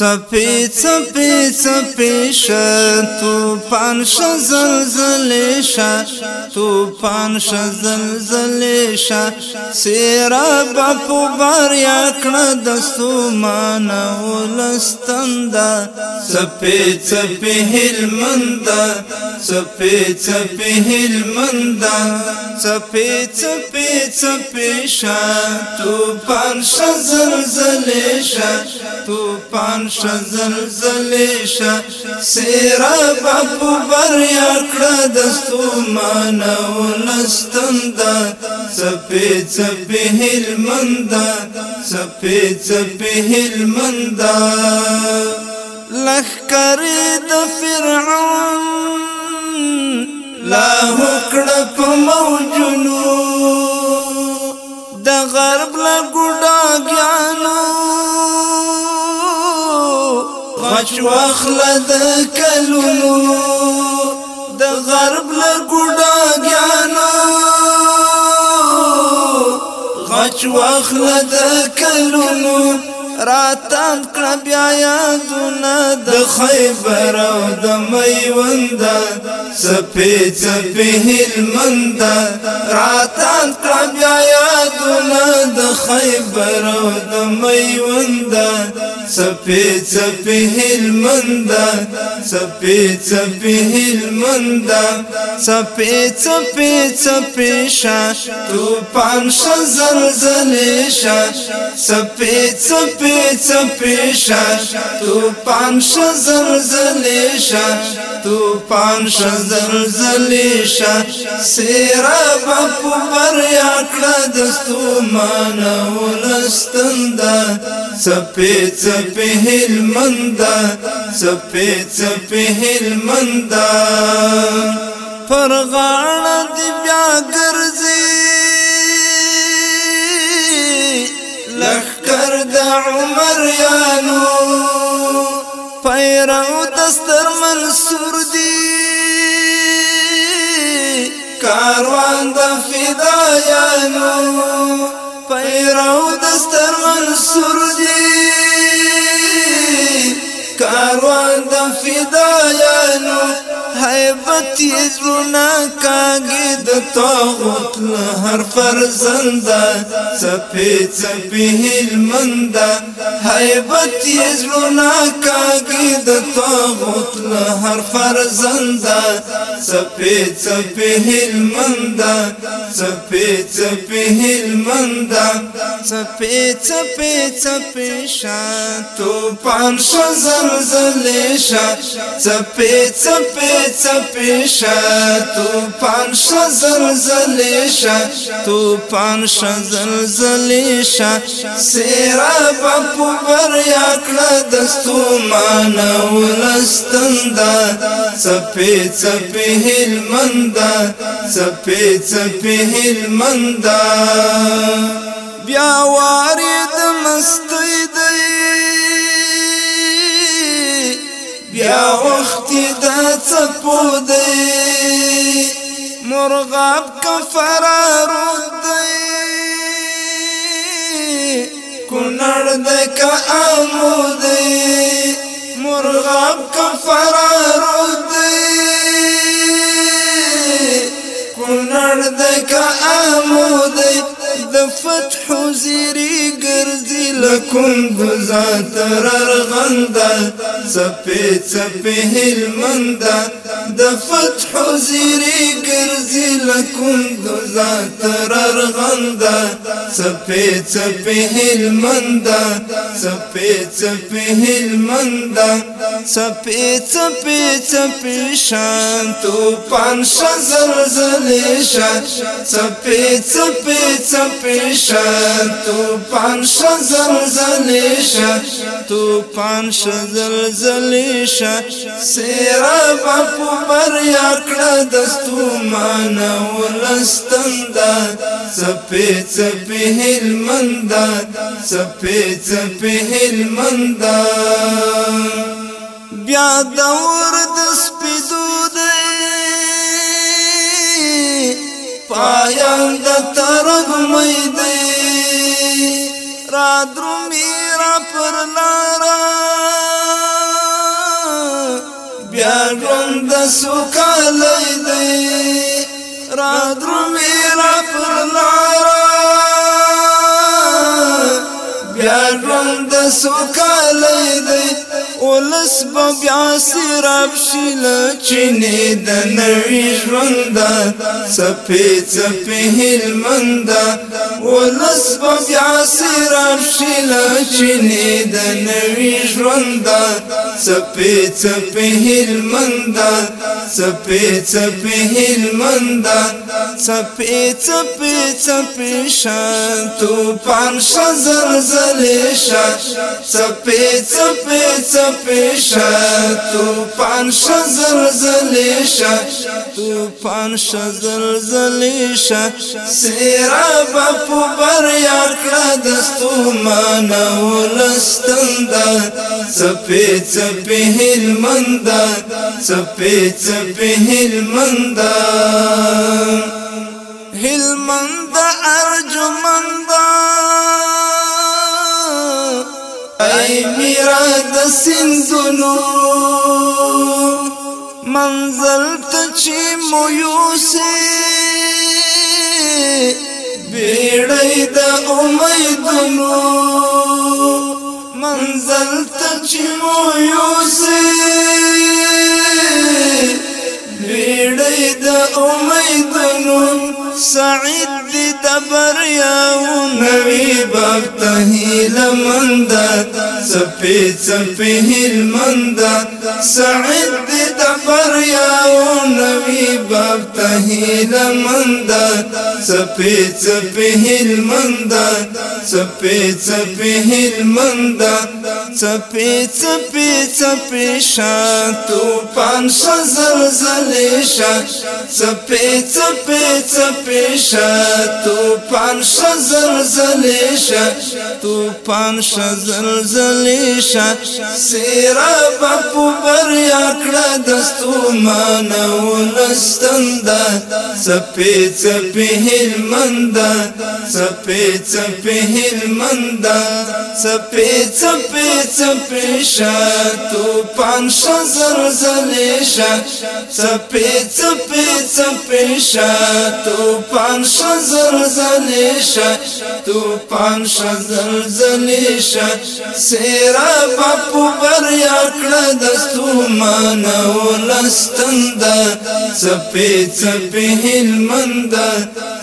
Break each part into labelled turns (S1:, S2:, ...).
S1: سپی سپی سپی ش تو پان ش زلزل ش تو پان ش زلزل ش سیرا بپ بار یکړه د سومان ولستند سپی سپی هلمند سپی سپی هلمند سپی سپی سپی ش تو پان ش زلزل ش تو پان شزلزلې شه سیراب په بریا کړه دستو مانه ولستندا سپې سپې هلمندا سپې سپې هلمندا لخر د فرعون لا هکړه په موجنو د غرب لا ګډا ګیانو مچ واخله د کلونو د غرب له ګډا ګیانو غچ واخله د کلونو راتان کړه بیا یادونه د خیبر او د میوند سپې سپې هلمند راتان کړه بیا یادونه د خیبر او د میوند سپی سپی هلمندا سپی سپی هلمندا سپی سپی سپی شا توپان ش زلزلې شا سپی سپی سپی شا توپان ش زلزلې شا توپان ش زلزلې شا سیرا په بریا کړه دستو مانو لستندا سپی سپی چپه هلمندا چپه چپه هلمندا پر غاړه دی بیا ګرځي لخر د عمر یانو پیرو دستر منصور دی کاروان د فدایانو پیرو دستر منصور دی اروان د فدایانو هیبت زرنا کاږي د طاغوت هر فرزندا سپی سپی هلمنده هیبت زرنا کاږي د طاغوت هر فرزنده سپی سپی هلمنده سپی سپی هلمنده سپی سپی سپی شاتو پان شزر غزل شا چپی چپی چپی شا تو پان شزل زل شا تو پان شزل زل شا سیرا پاپو بریا کړه دستو مان ولستندا چپی چپی هلمندا چپی چپی هلمندا بیا وارد مستی دی بیا وخت د څپو دی مرغاب کفرارو دی کونړ د کامو دی مرغاب کفرارو دی کونړ د کامو دی فتح زيري قرزي لكم بزا ترى رغنده سپې سپې هلمنده د فتح زیری ګرځي لکم دوزا ترر غندا سپه سپه هلمندا سپه سپه هلمندا سپه سپه سپه شان تو پان شزلزل شان سپه سپه سپه شان تو پان شزلزل شان تو پان شزلزل شان سیرا باپو پر یا کړه دستو مان ولستندا سپې سپې هلمندا سپې سپې هلمندا بیا دور د سپېدو دې پایان د ترغ مې دې را درو میرا پر لارا سوکالی دی را درمی را پر لارا بیا رنگ د سوکالی دی ولس به بیا سراب شي له چینې د نوي ژونده څپې څپې هلمنده ولس به بیا سراب شي له چینې د نوي ژونده څپې څپې هلمنده څپې څپې هلمنده څپې څپې څپې شانتو پان شزر زلې شا څپې څپې څپې شپیشا تو پان شزر زلیشا تو پان شزر زلیشا سیرا باپو بریا کلا دستو مانا ولستندا سپی سپی هلمندا سپی سپی هلمندا هلمندا ارجمندا را د سندونو منزل ته چې مویوسه بیړی د امیدونو منزل ته چې مویوسه بیړی د امیدونو سعید بریا نوی باب تهیل مند سپی سپی هیل مند سعد اولیاء نبی باب تهیل مند سپی سپی هیل مند سپی سپی هیل مند سپی سپی سپی شا توپان شا زلزلی شا سپی سپی سپی شا توپان شا زلزلی شا توپان شا زلزلی شا سیرا بپو کړه دستو مانو لستندا سپې سپې هلمندا سپې سپې هلمندا سپې سپې سپې شاتو پان شزر زلیشا سپې سپې سپې شاتو پان شزر زلیشا تو پان شزر زلیشا سیرا باپو بریا کړه دستو مانو افغان ولستند سپی سپی هلمند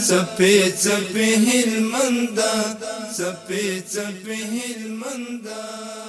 S1: سپی سپی هلمند سپی سپی هلمند